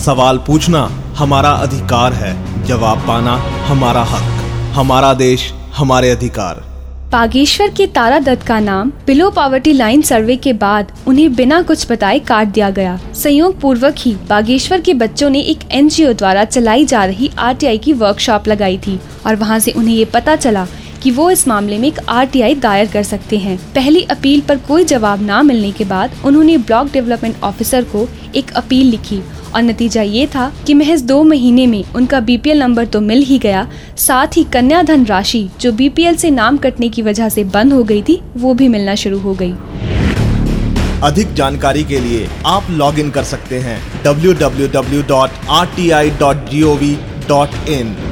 सवाल पूछना हमारा अधिकार है। जवाब पाना हमारा हक। हमारा देश हमारे अधिकार। बागेश्वर के तारा दत्त का नाम बिलो पावर्टी लाइन सर्वे के बाद उन्हें बिना कुछ बताए काट दिया गया। संयोग पूर्वक ही बागेश्वर के बच्चों ने एक एनजीओ द्वारा चलाई जा रही आरटीआई की वर्कशॉप लगाई थी और वहाँ से उन्हें ये पता चला कि वो इस मामले में एक आरटीआई दायर कर सकते हैं। पहली अपील पर कोई जवाब न मिलने के बाद उन्होंने ब्लॉक डेवलपमेंट ऑफिसर को एक अपील लिखी और नतीजा ये था कि महज दो महीने में उनका बीपीएल नंबर तो मिल ही गया, साथ ही कन्याधन राशि जो बीपीएल से नाम कटने की वजह से बंद हो गई थी, वो भी मिलना शुरू हो गई। अधिक जानकारी के लिए आप लॉग इन कर सकते हैं www.rti.gov.in